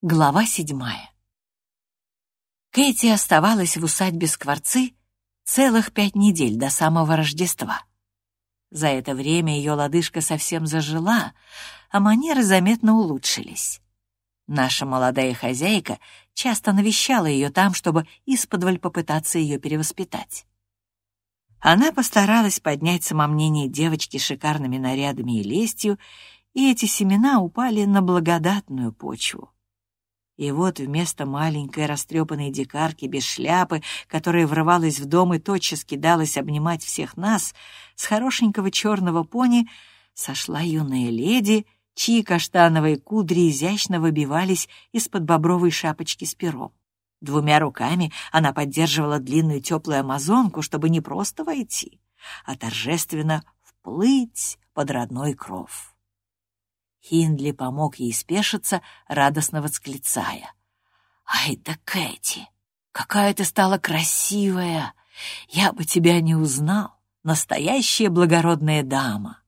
Глава седьмая. Кэти оставалась в усадьбе Скворцы целых пять недель до самого Рождества. За это время ее лодыжка совсем зажила, а манеры заметно улучшились. Наша молодая хозяйка часто навещала ее там, чтобы исподволь попытаться ее перевоспитать. Она постаралась поднять самомнение девочки шикарными нарядами и лестью, и эти семена упали на благодатную почву. И вот вместо маленькой растрепанной дикарки без шляпы, которая врывалась в дом и тотчас кидалась обнимать всех нас, с хорошенького черного пони сошла юная леди, чьи каштановые кудри изящно выбивались из-под бобровой шапочки с пером. Двумя руками она поддерживала длинную теплую амазонку, чтобы не просто войти, а торжественно вплыть под родной кров. Хиндли помог ей спешиться, радостно восклицая. «Ай да Кэти, какая ты стала красивая! Я бы тебя не узнал, настоящая благородная дама.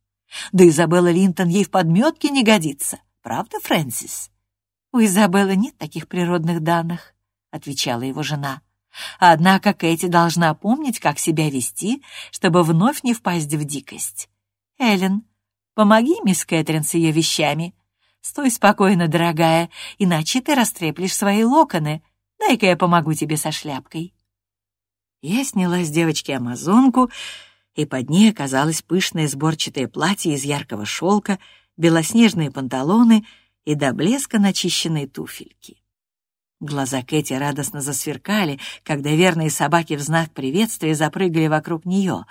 Да Изабелла Линтон ей в подметке не годится, правда, Фрэнсис?» «У Изабеллы нет таких природных данных», — отвечала его жена. «Однако Кэти должна помнить, как себя вести, чтобы вновь не впасть в дикость. Эллен, Помоги, мисс Кэтрин, с ее вещами. Стой спокойно, дорогая, иначе ты растреплешь свои локоны. Дай-ка я помогу тебе со шляпкой». Я сняла с девочки амазонку, и под ней оказалось пышное сборчатое платье из яркого шелка, белоснежные панталоны и до блеска начищенные туфельки. Глаза Кэти радостно засверкали, когда верные собаки в знак приветствия запрыгали вокруг нее,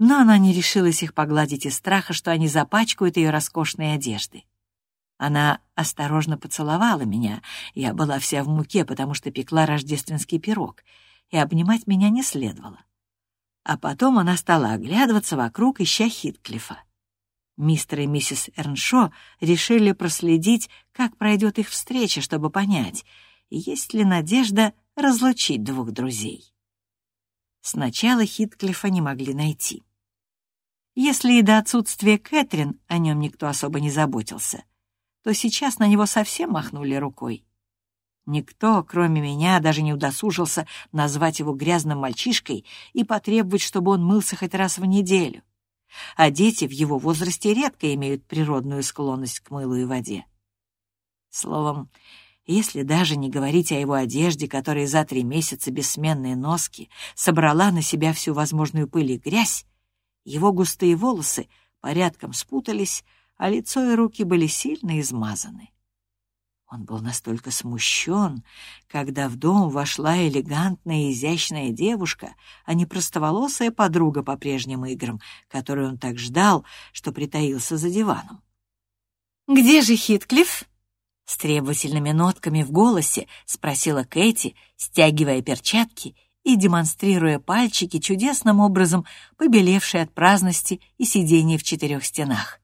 но она не решилась их погладить из страха, что они запачкают ее роскошные одежды. Она осторожно поцеловала меня, я была вся в муке, потому что пекла рождественский пирог, и обнимать меня не следовало. А потом она стала оглядываться вокруг, ища Хитклифа. Мистер и миссис Эрншо решили проследить, как пройдет их встреча, чтобы понять — есть ли надежда разлучить двух друзей. Сначала Хитклифа не могли найти. Если и до отсутствия Кэтрин о нем никто особо не заботился, то сейчас на него совсем махнули рукой. Никто, кроме меня, даже не удосужился назвать его грязным мальчишкой и потребовать, чтобы он мылся хоть раз в неделю. А дети в его возрасте редко имеют природную склонность к мылу и воде. Словом, если даже не говорить о его одежде, которая за три месяца бессменные носки собрала на себя всю возможную пыль и грязь, его густые волосы порядком спутались, а лицо и руки были сильно измазаны. Он был настолько смущен, когда в дом вошла элегантная и изящная девушка, а не простоволосая подруга по прежним играм, которую он так ждал, что притаился за диваном. «Где же Хитклифф?» С требовательными нотками в голосе спросила Кэти, стягивая перчатки и демонстрируя пальчики, чудесным образом побелевшие от праздности и сидения в четырех стенах.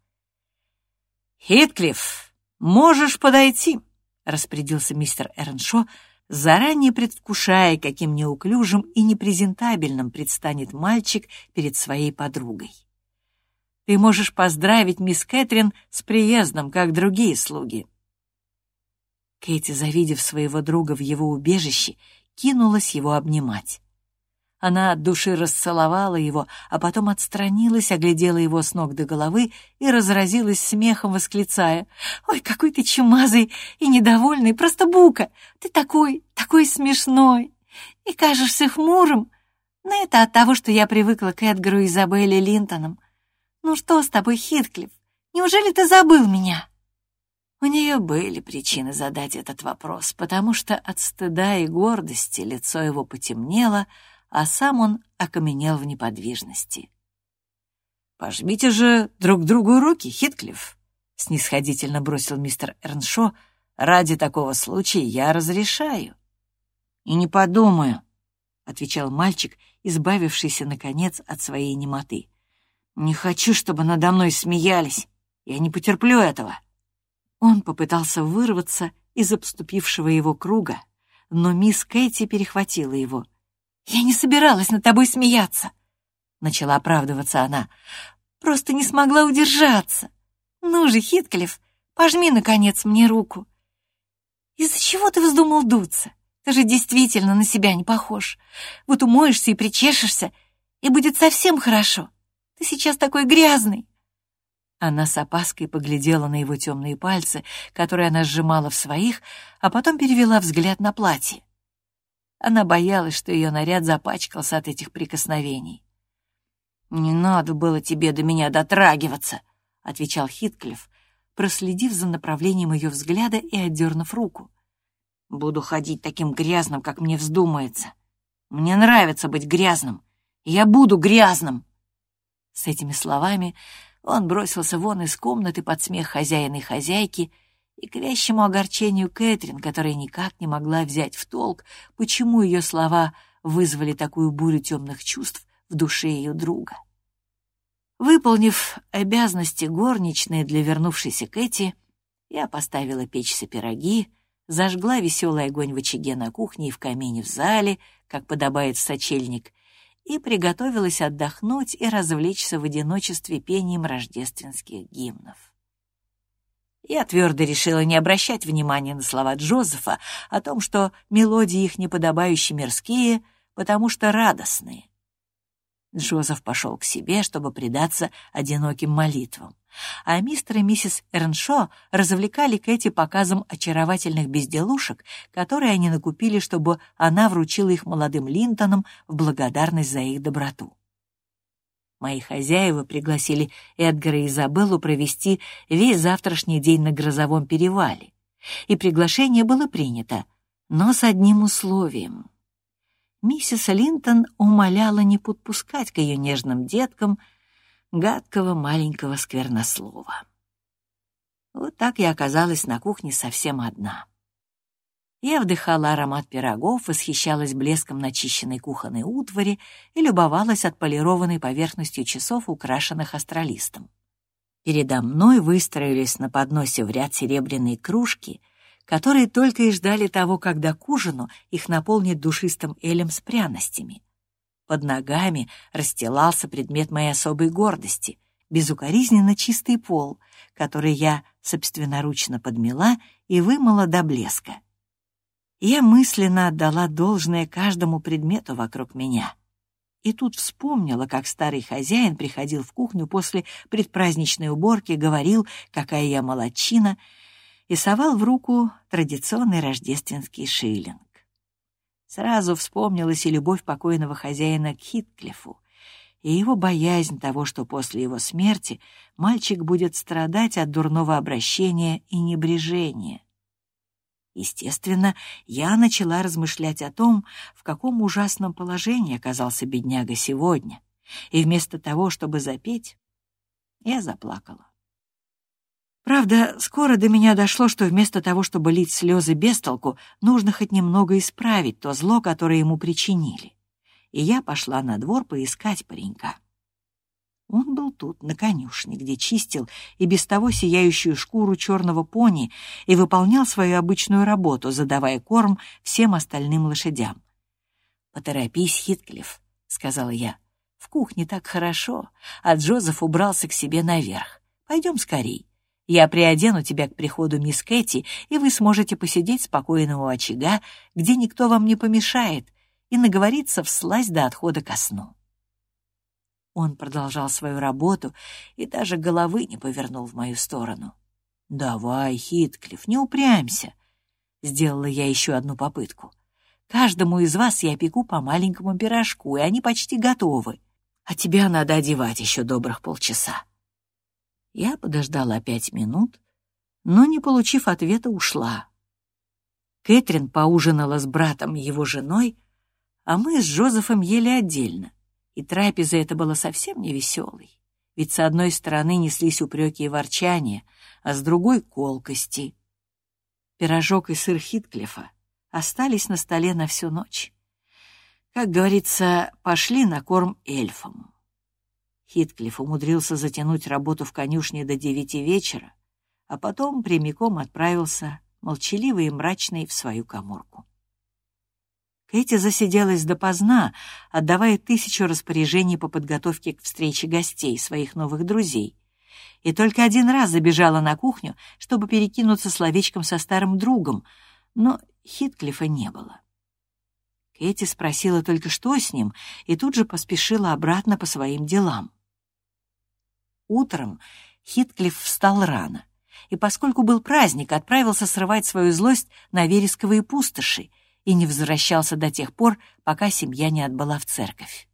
«Хитклифф, можешь подойти», — распорядился мистер Эрншо, заранее предвкушая, каким неуклюжим и непрезентабельным предстанет мальчик перед своей подругой. «Ты можешь поздравить мисс Кэтрин с приездом, как другие слуги». Кэти, завидев своего друга в его убежище, кинулась его обнимать. Она от души расцеловала его, а потом отстранилась, оглядела его с ног до головы и разразилась смехом, восклицая. «Ой, какой ты чумазый и недовольный, просто бука! Ты такой, такой смешной! И кажешься хмурым! Но это от того, что я привыкла к Эдгару и Изабелле Линтонам. Ну что с тобой, Хитклифф? Неужели ты забыл меня?» У нее были причины задать этот вопрос, потому что от стыда и гордости лицо его потемнело, а сам он окаменел в неподвижности. «Пожмите же друг другу руки, Хитклифф», — снисходительно бросил мистер Эрншо. «Ради такого случая я разрешаю». «И не подумаю», — отвечал мальчик, избавившийся, наконец, от своей немоты. «Не хочу, чтобы надо мной смеялись. Я не потерплю этого». Он попытался вырваться из обступившего его круга, но мисс Кэти перехватила его. «Я не собиралась над тобой смеяться», — начала оправдываться она. «Просто не смогла удержаться. Ну же, Хитклифф, пожми, наконец, мне руку». Из-за чего ты вздумал дуться? Ты же действительно на себя не похож. Вот умоешься и причешешься, и будет совсем хорошо. Ты сейчас такой грязный. Она с опаской поглядела на его темные пальцы, которые она сжимала в своих, а потом перевела взгляд на платье. Она боялась, что ее наряд запачкался от этих прикосновений. «Не надо было тебе до меня дотрагиваться», — отвечал Хитклифф, проследив за направлением ее взгляда и отдернув руку. «Буду ходить таким грязным, как мне вздумается. Мне нравится быть грязным, я буду грязным». С этими словами он бросился вон из комнаты под смех хозяина и хозяйки и к вящему огорчению Кэтрин, которая никак не могла взять в толк, почему ее слова вызвали такую бурю темных чувств в душе ее друга. Выполнив обязанности горничной для вернувшейся Кэти, я поставила печься пироги, зажгла веселый огонь в очаге на кухне и в камине в зале, как подобает сочельник, и приготовилась отдохнуть и развлечься в одиночестве пением рождественских гимнов. Я твердо решила не обращать внимания на слова Джозефа о том, что мелодии их неподобающе мирские, потому что радостные. Джозеф пошел к себе, чтобы предаться одиноким молитвам а мистер и миссис Эрншо развлекали Кэти показом очаровательных безделушек, которые они накупили, чтобы она вручила их молодым Линтонам в благодарность за их доброту. Мои хозяева пригласили Эдгара и Изабеллу провести весь завтрашний день на грозовом перевале, и приглашение было принято, но с одним условием. Миссис Линтон умоляла не подпускать к ее нежным деткам — гадкого маленького сквернослова. Вот так я оказалась на кухне совсем одна. Я вдыхала аромат пирогов, восхищалась блеском начищенной кухонной утвари и любовалась отполированной поверхностью часов, украшенных астролистом. Передо мной выстроились на подносе в ряд серебряные кружки, которые только и ждали того, когда к ужину их наполнит душистым элем с пряностями — под ногами расстилался предмет моей особой гордости — безукоризненно чистый пол, который я собственноручно подмела и вымыла до блеска. Я мысленно отдала должное каждому предмету вокруг меня. И тут вспомнила, как старый хозяин приходил в кухню после предпраздничной уборки, говорил, какая я молодчина, и совал в руку традиционный рождественский шиллинг. Сразу вспомнилась и любовь покойного хозяина к Хитклифу, и его боязнь того, что после его смерти мальчик будет страдать от дурного обращения и небрежения. Естественно, я начала размышлять о том, в каком ужасном положении оказался бедняга сегодня, и вместо того, чтобы запеть, я заплакала. Правда, скоро до меня дошло, что вместо того, чтобы лить слезы без толку, нужно хоть немного исправить то зло, которое ему причинили. И я пошла на двор поискать паренька. Он был тут, на конюшне, где чистил и без того сияющую шкуру черного пони и выполнял свою обычную работу, задавая корм всем остальным лошадям. «Поторопись, Хитклифф», — сказала я. «В кухне так хорошо, а Джозеф убрался к себе наверх. Пойдем скорей. Я приодену тебя к приходу мисс Кэти, и вы сможете посидеть спокойно у очага, где никто вам не помешает, и наговориться вслазь до отхода ко сну». Он продолжал свою работу и даже головы не повернул в мою сторону. «Давай, Хитклифф, не упрямься!» Сделала я еще одну попытку. «Каждому из вас я пеку по маленькому пирожку, и они почти готовы. А тебя надо одевать еще добрых полчаса». Я подождала пять минут, но, не получив ответа, ушла. Кэтрин поужинала с братом и его женой, а мы с Джозефом ели отдельно, и трапеза эта была совсем не веселой, ведь с одной стороны неслись упреки и ворчания, а с другой — колкости. Пирожок и сыр Хитклифа остались на столе на всю ночь. Как говорится, пошли на корм эльфам. Хитклифф умудрился затянуть работу в конюшне до девяти вечера, а потом прямиком отправился, молчаливый и мрачный, в свою коморку. Кэти засиделась допоздна, отдавая тысячу распоряжений по подготовке к встрече гостей, своих новых друзей, и только один раз забежала на кухню, чтобы перекинуться словечком со старым другом, Но Хитклифа не было. Кэти спросила только, что с ним, и тут же поспешила обратно по своим делам. Утром Хитклифф встал рано, и, поскольку был праздник, отправился срывать свою злость на вересковые пустоши и не возвращался до тех пор, пока семья не отбыла в церковь.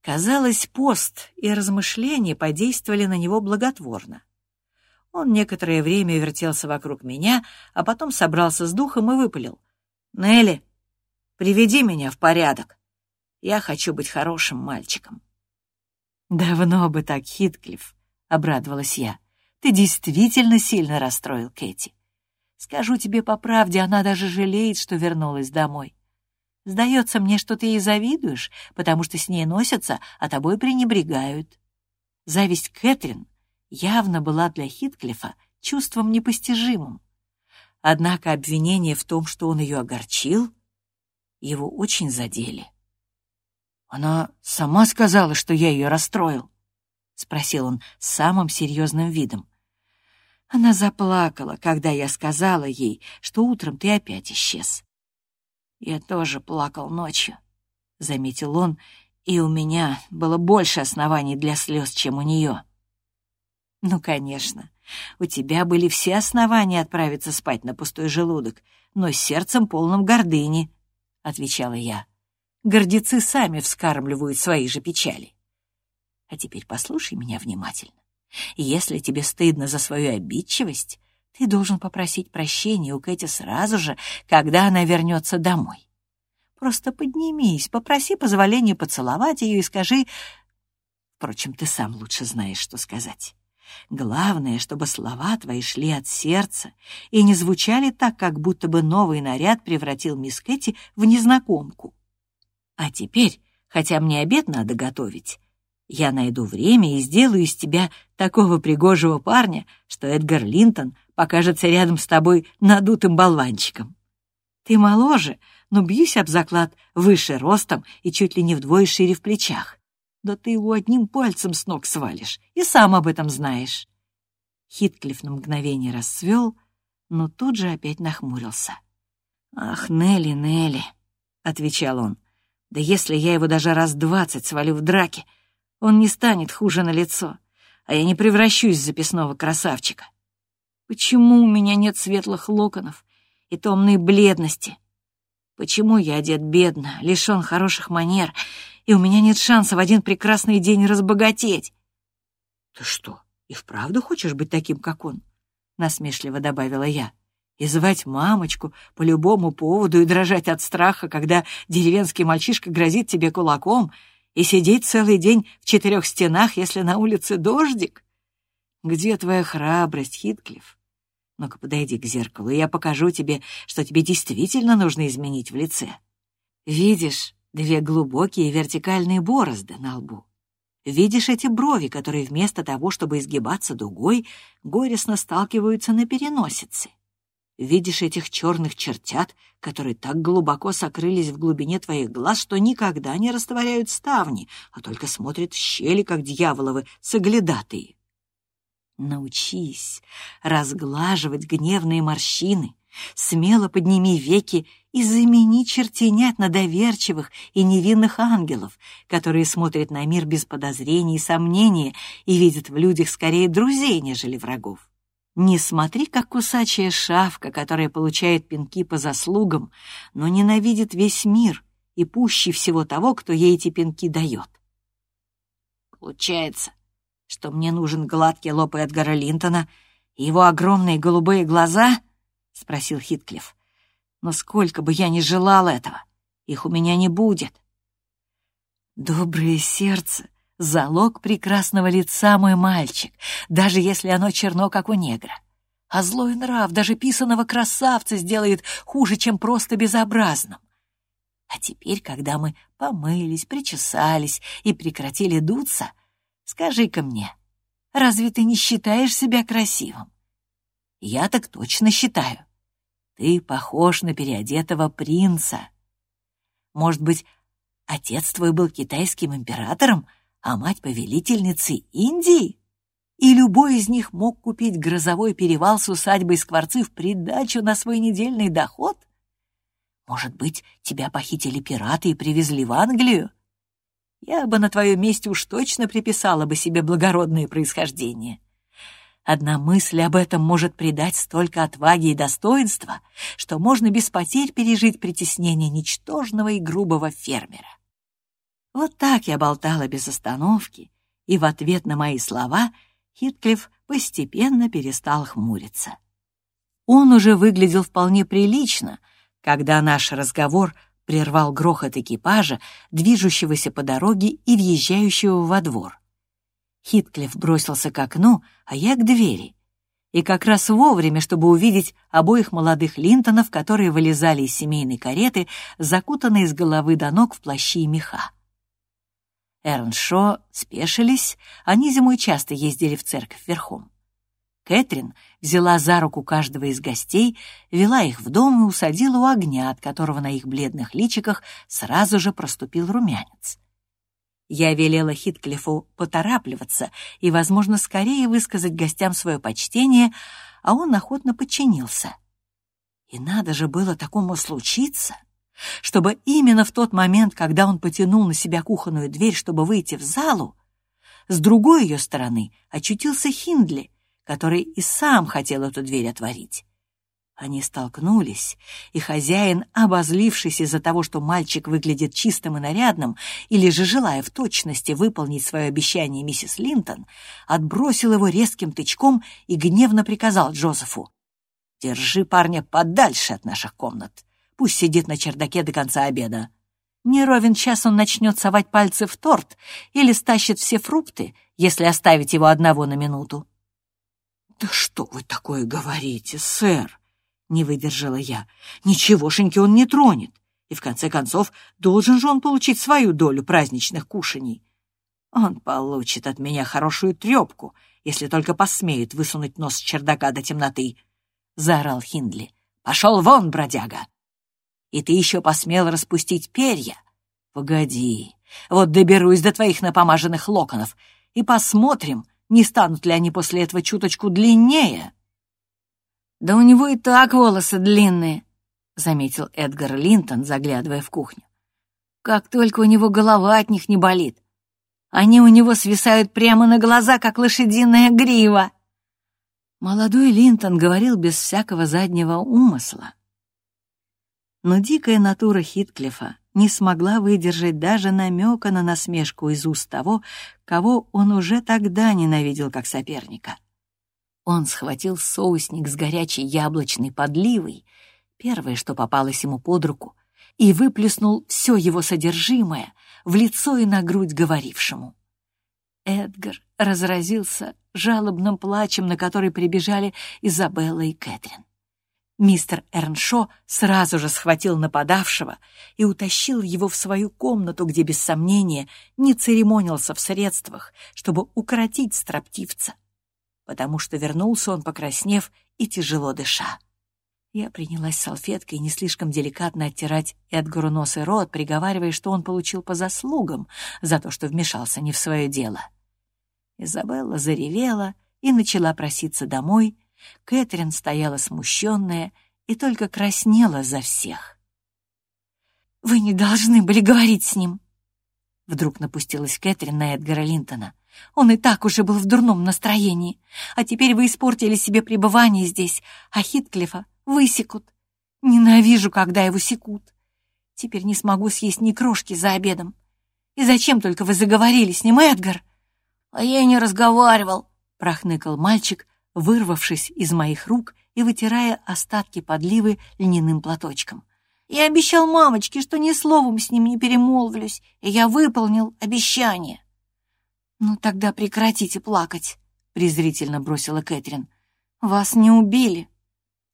Казалось, пост и размышления подействовали на него благотворно. Он некоторое время вертелся вокруг меня, а потом собрался с духом и выпалил. «Нелли, приведи меня в порядок. Я хочу быть хорошим мальчиком». «Давно бы так, Хитклифф», — обрадовалась я. «Ты действительно сильно расстроил Кэти. Скажу тебе по правде, она даже жалеет, что вернулась домой. Сдается мне, что ты ей завидуешь, потому что с ней носятся, а тобой пренебрегают». Зависть Кэтрин явно была для Хитклифа чувством непостижимым. Однако обвинения в том, что он ее огорчил, его очень задели. «Она сама сказала, что я ее расстроил», — спросил он с самым серьезным видом. Она заплакала, когда я сказала ей, что утром ты опять исчез. «Я тоже плакал ночью», — заметил он, и у меня было больше оснований для слез, чем у нее. «Ну, конечно, у тебя были все основания отправиться спать на пустой желудок, но с сердцем полным гордыни», — отвечала я гордецы сами вскармливают свои же печали. А теперь послушай меня внимательно. Если тебе стыдно за свою обидчивость, ты должен попросить прощения у Кэти сразу же, когда она вернется домой. Просто поднимись, попроси позволения поцеловать ее и скажи... Впрочем, ты сам лучше знаешь, что сказать. Главное, чтобы слова твои шли от сердца и не звучали так, как будто бы новый наряд превратил мисс Кэти в незнакомку. А теперь, хотя мне обед надо готовить, я найду время и сделаю из тебя такого пригожего парня, что Эдгар Линтон покажется рядом с тобой надутым болванчиком. Ты моложе, но бьюсь об заклад выше ростом и чуть ли не вдвое шире в плечах. Да ты его одним пальцем с ног свалишь, и сам об этом знаешь. Хитклифф на мгновение расцвел, но тут же опять нахмурился. «Ах, Нелли, Нелли», — отвечал он, — да если я его даже раз двадцать свалю в драке, он не станет хуже на лицо, а я не превращусь в записного красавчика. Почему у меня нет светлых локонов и томной бледности? Почему я одет бедно, лишён хороших манер, и у меня нет шанса в один прекрасный день разбогатеть? Ты что, и вправду хочешь быть таким, как он? Насмешливо добавила я и звать мамочку по любому поводу и дрожать от страха, когда деревенский мальчишка грозит тебе кулаком, и сидеть целый день в четырех стенах, если на улице дождик? Где твоя храбрость, Хитклифф? Ну-ка, подойди к зеркалу, и я покажу тебе, что тебе действительно нужно изменить в лице. Видишь две глубокие вертикальные борозды на лбу? Видишь эти брови, которые вместо того, чтобы изгибаться дугой, горестно сталкиваются на переносице? Видишь этих черных чертят, которые так глубоко сокрылись в глубине твоих глаз, что никогда не растворяют ставни, а только смотрят в щели, как дьяволовы соглядатые. Научись разглаживать гневные морщины, смело подними веки и замени чертенят на доверчивых и невинных ангелов, которые смотрят на мир без подозрений и сомнения и видят в людях скорее друзей, нежели врагов. Не смотри, как кусачая шавка, которая получает пинки по заслугам, но ненавидит весь мир и пуще всего того, кто ей эти пинки дает. Получается, что мне нужен гладкий лоб Эдгара Линтона и его огромные голубые глаза? — спросил Хитклифф. Но сколько бы я ни желал этого, их у меня не будет. Доброе сердце Залог прекрасного лица мой мальчик, даже если оно черно, как у негра. А злой нрав даже писаного красавца сделает хуже, чем просто безобразным. А теперь, когда мы помылись, причесались и прекратили дуться, скажи-ка мне, разве ты не считаешь себя красивым? Я так точно считаю. Ты похож на переодетого принца. Может быть, отец твой был китайским императором, а мать повелительницы Индии? и любой из них мог купить грозовой перевал с усадьбой Скворцы в придачу на свой недельный доход? Может быть, тебя похитили пираты и привезли в Англию? Я бы на твоем месте уж точно приписала бы себе благородное происхождение. Одна мысль об этом может придать столько отваги и достоинства, что можно без потерь пережить притеснение ничтожного и грубого фермера. Вот так я болтала без остановки, и в ответ на мои слова Хитклифф постепенно перестал хмуриться. Он уже выглядел вполне прилично, когда наш разговор прервал грохот экипажа, движущегося по дороге и въезжающего во двор. Хитклифф бросился к окну, а я к двери. И как раз вовремя, чтобы увидеть обоих молодых Линтонов, которые вылезали из семейной кареты, закутанные с головы до ног в плащи и меха. Эрншо спешились, они зимой часто ездили в церковь верхом. Кэтрин взяла за руку каждого из гостей, вела их в дом и усадила у огня, от которого на их бледных личиках сразу же проступил румянец. Я велела Хитклифу поторапливаться и, возможно, скорее высказать гостям свое почтение, а он охотно подчинился. И надо же было такому случиться, чтобы именно в тот момент, когда он потянул на себя кухонную дверь, чтобы выйти в залу, с другой ее стороны очутился Хиндли, который и сам хотел эту дверь отворить. Они столкнулись, и хозяин, обозлившись из-за того, что мальчик выглядит чистым и нарядным, или же желая в точности выполнить свое обещание миссис Линтон, отбросил его резким тычком и гневно приказал Джозефу. «Держи парня подальше от наших комнат. Пусть сидит на чердаке до конца обеда. Не ровен час он начнет совать пальцы в торт или стащит все фрукты, если оставить его одного на минуту». «Да что вы такое говорите, сэр?» Не выдержала я. Ничегошеньки он не тронет. И в конце концов, должен же он получить свою долю праздничных кушаний. Он получит от меня хорошую трепку, если только посмеет высунуть нос с чердака до темноты, — заорал Хиндли. «Пошел вон, бродяга! И ты еще посмел распустить перья? Погоди, вот доберусь до твоих напомаженных локонов и посмотрим, не станут ли они после этого чуточку длиннее». «Да у него и так волосы длинные», — заметил Эдгар Линтон, заглядывая в кухню. «Как только у него голова от них не болит. Они у него свисают прямо на глаза, как лошадиная грива». Молодой Линтон говорил без всякого заднего умысла. Но дикая натура Хитклифа не смогла выдержать даже намека на насмешку из уст того, кого он уже тогда ненавидел как соперника. Он схватил соусник с горячей яблочной подливой, первое, что попалось ему под руку, и выплеснул все его содержимое в лицо и на грудь говорившему. Эдгар разразился жалобным плачем, на который прибежали Изабелла и Кэтрин. Мистер Эрншо сразу же схватил нападавшего и утащил его в свою комнату, где, без сомнения, не церемонился в средствах, чтобы укротить строптивца потому что вернулся он, покраснев и тяжело дыша. Я принялась салфеткой не слишком деликатно оттирать Эдгару нос и рот, приговаривая, что он получил по заслугам за то, что вмешался не в свое дело. Изабелла заревела и начала проситься домой. Кэтрин стояла смущенная и только краснела за всех. «Вы не должны были говорить с ним!» Вдруг напустилась Кэтрин на Эдгара Линтона. Он и так уже был в дурном настроении. А теперь вы испортили себе пребывание здесь, а Хитклифа высекут. Ненавижу, когда его секут. Теперь не смогу съесть ни крошки за обедом. И зачем только вы заговорили с ним, Эдгар? А я не разговаривал, — прохныкал мальчик, вырвавшись из моих рук и вытирая остатки подливы льняным платочком. Я обещал мамочке, что ни словом с ним не перемолвлюсь, и я выполнил обещание. «Ну тогда прекратите плакать», — презрительно бросила Кэтрин. «Вас не убили,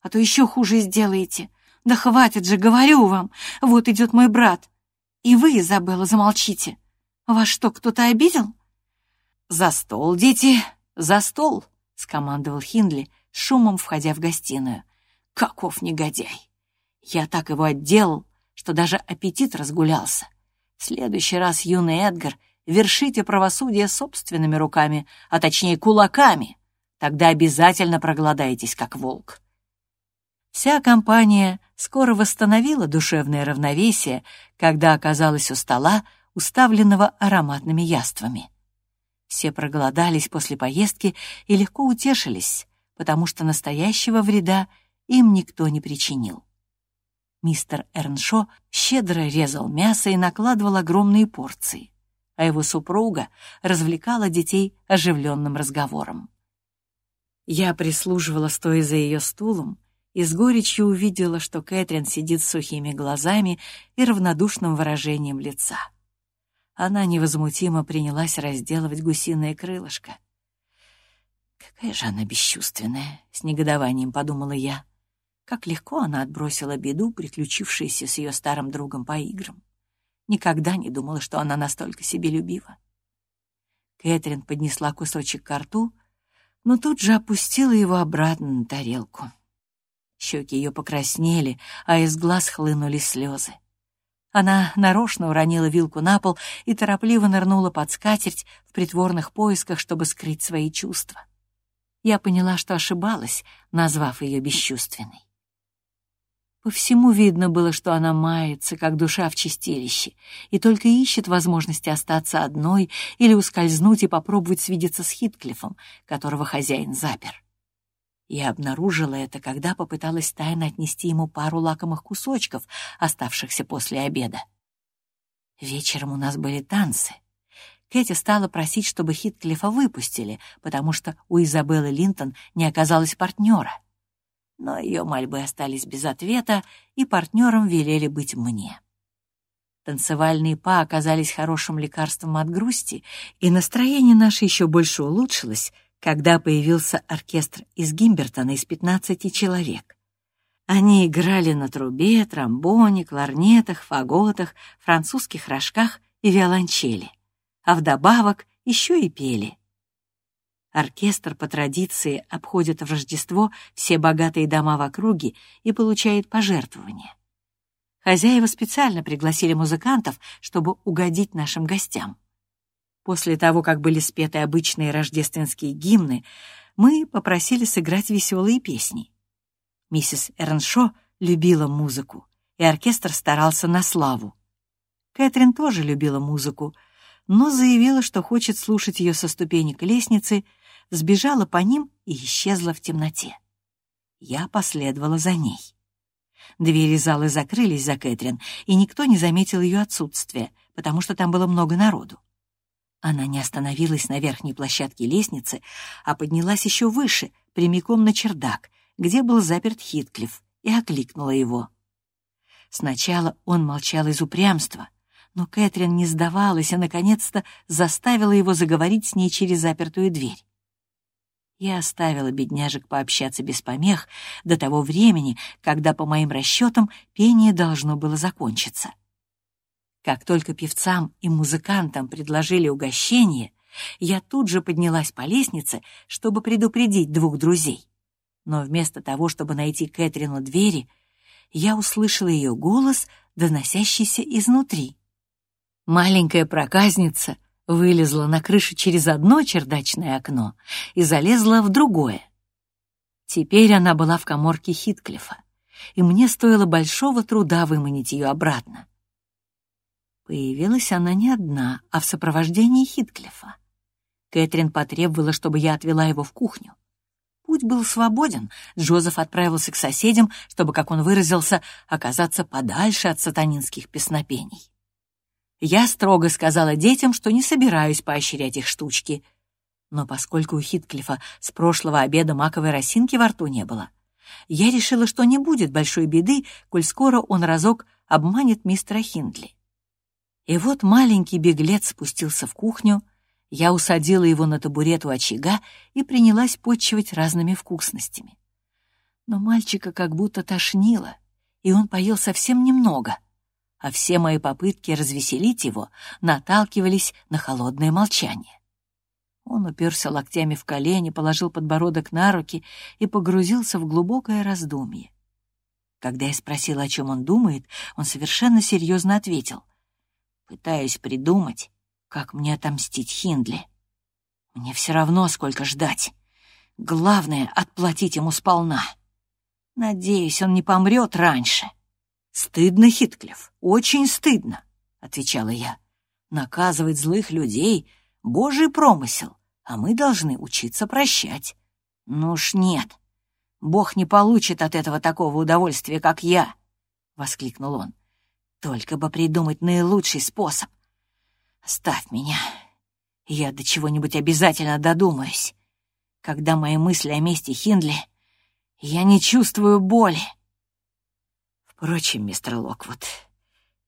а то еще хуже сделаете. Да хватит же, говорю вам, вот идет мой брат. И вы, Изабелла, замолчите. Вас что, кто-то обидел?» «За стол, дети, за стол!» — скомандовал Хиндли, шумом входя в гостиную. «Каков негодяй! Я так его отделал, что даже аппетит разгулялся. В следующий раз юный Эдгар вершите правосудие собственными руками, а точнее кулаками. Тогда обязательно проголодаетесь, как волк. Вся компания скоро восстановила душевное равновесие, когда оказалась у стола, уставленного ароматными яствами. Все проголодались после поездки и легко утешились, потому что настоящего вреда им никто не причинил. Мистер Эрншо щедро резал мясо и накладывал огромные порции, а его супруга развлекала детей оживленным разговором. Я прислуживала, стоя за ее стулом, и с горечью увидела, что Кэтрин сидит с сухими глазами и равнодушным выражением лица. Она невозмутимо принялась разделывать гусиное крылышко. «Какая же она бесчувственная!» — с негодованием подумала я. Как легко она отбросила беду, приключившуюся с ее старым другом по играм. Никогда не думала, что она настолько себелюбива. Кэтрин поднесла кусочек к рту, но тут же опустила его обратно на тарелку. Щеки ее покраснели, а из глаз хлынули слезы. Она нарочно уронила вилку на пол и торопливо нырнула под скатерть в притворных поисках, чтобы скрыть свои чувства. Я поняла, что ошибалась, назвав ее бесчувственной. По всему видно было, что она мается, как душа в чистилище, и только ищет возможности остаться одной или ускользнуть и попробовать свидеться с Хитклифом, которого хозяин запер. Я обнаружила это, когда попыталась тайно отнести ему пару лакомых кусочков, оставшихся после обеда. Вечером у нас были танцы. Кэти стала просить, чтобы Хитклифа выпустили, потому что у Изабеллы Линтон не оказалось партнера но ее мольбы остались без ответа, и партнером велели быть мне. Танцевальные па оказались хорошим лекарством от грусти, и настроение наше еще больше улучшилось, когда появился оркестр из Гимбертона из 15 человек. Они играли на трубе, тромбоне, кларнетах, фаготах, французских рожках и виолончели, а вдобавок еще и пели — Оркестр по традиции обходит в Рождество все богатые дома в округе и получает пожертвования. Хозяева специально пригласили музыкантов, чтобы угодить нашим гостям. После того, как были спеты обычные рождественские гимны, мы попросили сыграть веселые песни. Миссис Эрншо любила музыку, и оркестр старался на славу. Кэтрин тоже любила музыку, но заявила, что хочет слушать ее со ступенек лестницы сбежала по ним и исчезла в темноте. Я последовала за ней. Двери зала закрылись за Кэтрин, и никто не заметил ее отсутствия, потому что там было много народу. Она не остановилась на верхней площадке лестницы, а поднялась еще выше, прямиком на чердак, где был заперт Хитклифф, и окликнула его. Сначала он молчал из упрямства, но Кэтрин не сдавалась и, наконец-то, заставила его заговорить с ней через запертую дверь. Я оставила бедняжек пообщаться без помех до того времени, когда, по моим расчетам, пение должно было закончиться. Как только певцам и музыкантам предложили угощение, я тут же поднялась по лестнице, чтобы предупредить двух друзей. Но вместо того, чтобы найти Кэтрину двери, я услышала ее голос, доносящийся изнутри. Маленькая проказница вылезла на крышу через одно чердачное окно и залезла в другое. Теперь она была в коморке Хитклифа, и мне стоило большого труда выманить ее обратно. Появилась она не одна, а в сопровождении Хитклифа. Кэтрин потребовала, чтобы я отвела его в кухню. Путь был свободен, Джозеф отправился к соседям, чтобы, как он выразился, оказаться подальше от сатанинских песнопений. Я строго сказала детям, что не собираюсь поощрять их штучки. Но поскольку у Хитклифа с прошлого обеда маковой росинки во рту не было, я решила, что не будет большой беды, коль скоро он разок обманет мистера Хиндли. И вот маленький беглец спустился в кухню, я усадила его на табурет у очага и принялась подчивать разными вкусностями. Но мальчика как будто тошнило, и он поел совсем немного — а все мои попытки развеселить его наталкивались на холодное молчание. Он уперся локтями в колени, положил подбородок на руки и погрузился в глубокое раздумье. Когда я спросила, о чем он думает, он совершенно серьезно ответил. «Пытаюсь придумать, как мне отомстить Хиндли. Мне все равно, сколько ждать. Главное — отплатить ему сполна. Надеюсь, он не помрет раньше. Стыдно, Хитклифф, очень стыдно, — отвечала я. Наказывать злых людей — божий промысел, а мы должны учиться прощать. Ну уж нет, Бог не получит от этого такого удовольствия, как я, — воскликнул он. Только бы придумать наилучший способ. Оставь меня. Я до чего-нибудь обязательно додумаюсь. Когда мои мысли о месте Хиндли, я не чувствую боли. Впрочем, мистер Локвуд,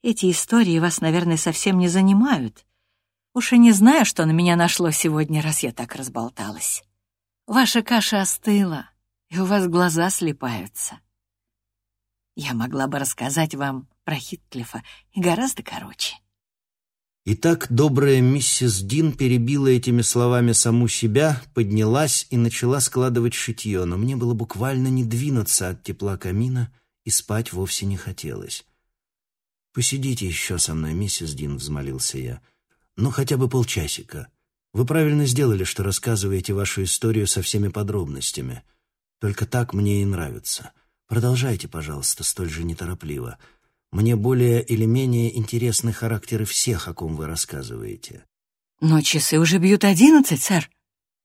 эти истории вас, наверное, совсем не занимают. Уж и не знаю, что на меня нашло сегодня, раз я так разболталась. Ваша каша остыла, и у вас глаза слепаются. Я могла бы рассказать вам про Хитклифа и гораздо короче. Итак, добрая миссис Дин перебила этими словами саму себя, поднялась и начала складывать шитье, но мне было буквально не двинуться от тепла камина, и спать вовсе не хотелось. «Посидите еще со мной, миссис Дин», — взмолился я. «Ну, хотя бы полчасика. Вы правильно сделали, что рассказываете вашу историю со всеми подробностями. Только так мне и нравится. Продолжайте, пожалуйста, столь же неторопливо». Мне более или менее интересны характеры всех, о ком вы рассказываете. Но часы уже бьют одиннадцать, сэр.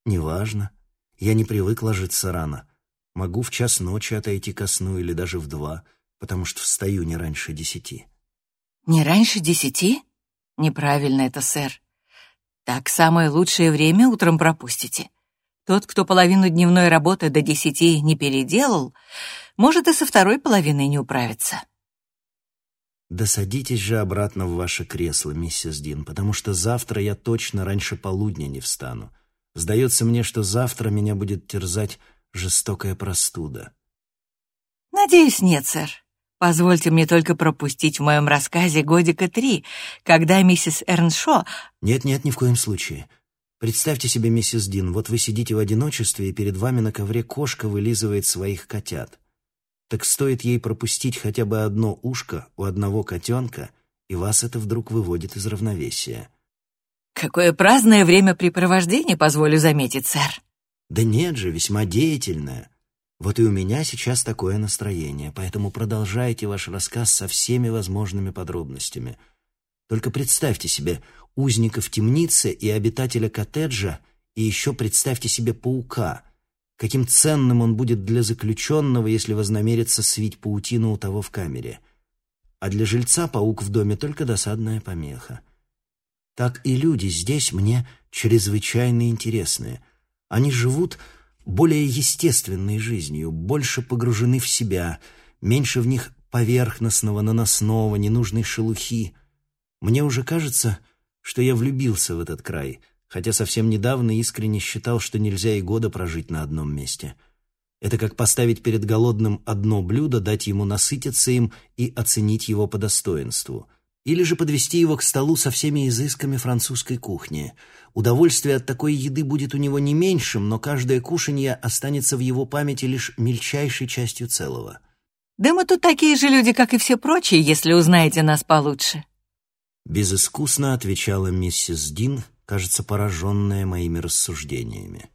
Неважно. Я не привык ложиться рано. Могу в час ночи отойти ко сну или даже в два, потому что встаю не раньше десяти. Не раньше десяти? Неправильно это, сэр. Так самое лучшее время утром пропустите. Тот, кто половину дневной работы до десяти не переделал, может и со второй половиной не управиться. «Да садитесь же обратно в ваше кресло, миссис Дин, потому что завтра я точно раньше полудня не встану. Сдается мне, что завтра меня будет терзать жестокая простуда». «Надеюсь, нет, сэр. Позвольте мне только пропустить в моем рассказе годика три, когда миссис Эрншо...» «Нет-нет, ни в коем случае. Представьте себе, миссис Дин, вот вы сидите в одиночестве, и перед вами на ковре кошка вылизывает своих котят так стоит ей пропустить хотя бы одно ушко у одного котенка, и вас это вдруг выводит из равновесия. Какое праздное времяпрепровождение, позволю заметить, сэр. Да нет же, весьма деятельное. Вот и у меня сейчас такое настроение, поэтому продолжайте ваш рассказ со всеми возможными подробностями. Только представьте себе узника в темнице и обитателя коттеджа, и еще представьте себе паука — Каким ценным он будет для заключенного, если вознамерится свить паутину у того в камере. А для жильца паук в доме только досадная помеха. Так и люди здесь мне чрезвычайно интересны. Они живут более естественной жизнью, больше погружены в себя, меньше в них поверхностного, наносного, ненужной шелухи. Мне уже кажется, что я влюбился в этот край — хотя совсем недавно искренне считал, что нельзя и года прожить на одном месте. Это как поставить перед голодным одно блюдо, дать ему насытиться им и оценить его по достоинству. Или же подвести его к столу со всеми изысками французской кухни. Удовольствие от такой еды будет у него не меньшим, но каждое кушанье останется в его памяти лишь мельчайшей частью целого. «Да мы тут такие же люди, как и все прочие, если узнаете нас получше», Безыскусно отвечала миссис Дин, кажется, пораженная моими рассуждениями.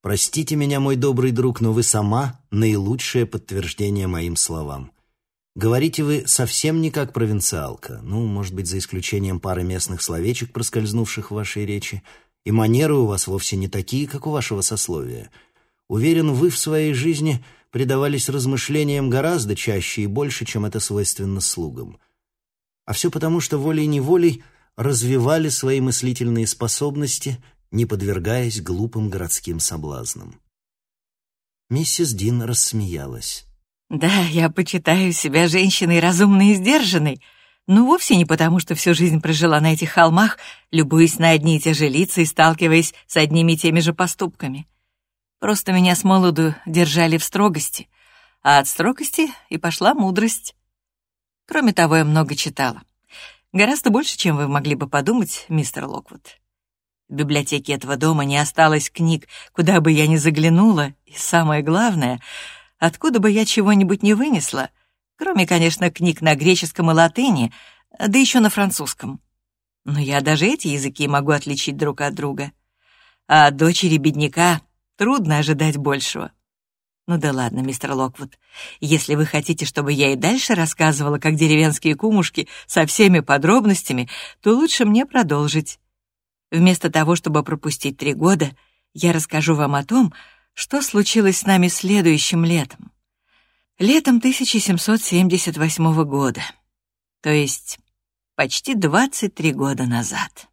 «Простите меня, мой добрый друг, но вы сама наилучшее подтверждение моим словам. Говорите вы совсем не как провинциалка, ну, может быть, за исключением пары местных словечек, проскользнувших в вашей речи, и манеры у вас вовсе не такие, как у вашего сословия. Уверен, вы в своей жизни предавались размышлениям гораздо чаще и больше, чем это свойственно слугам. А все потому, что волей-неволей – развивали свои мыслительные способности, не подвергаясь глупым городским соблазнам. Миссис Дин рассмеялась. «Да, я почитаю себя женщиной разумной и сдержанной, но вовсе не потому, что всю жизнь прожила на этих холмах, любуясь на одни и те же лица и сталкиваясь с одними и теми же поступками. Просто меня с молоду держали в строгости, а от строгости и пошла мудрость. Кроме того, я много читала. Гораздо больше, чем вы могли бы подумать, мистер Локвуд. В библиотеке этого дома не осталось книг, куда бы я ни заглянула, и самое главное, откуда бы я чего-нибудь не вынесла, кроме, конечно, книг на греческом и латыни, да еще на французском. Но я даже эти языки могу отличить друг от друга. А дочери бедняка трудно ожидать большего. Ну да ладно, мистер Локвуд, если вы хотите, чтобы я и дальше рассказывала, как деревенские кумушки, со всеми подробностями, то лучше мне продолжить. Вместо того, чтобы пропустить три года, я расскажу вам о том, что случилось с нами следующим летом. Летом 1778 года, то есть почти 23 года назад.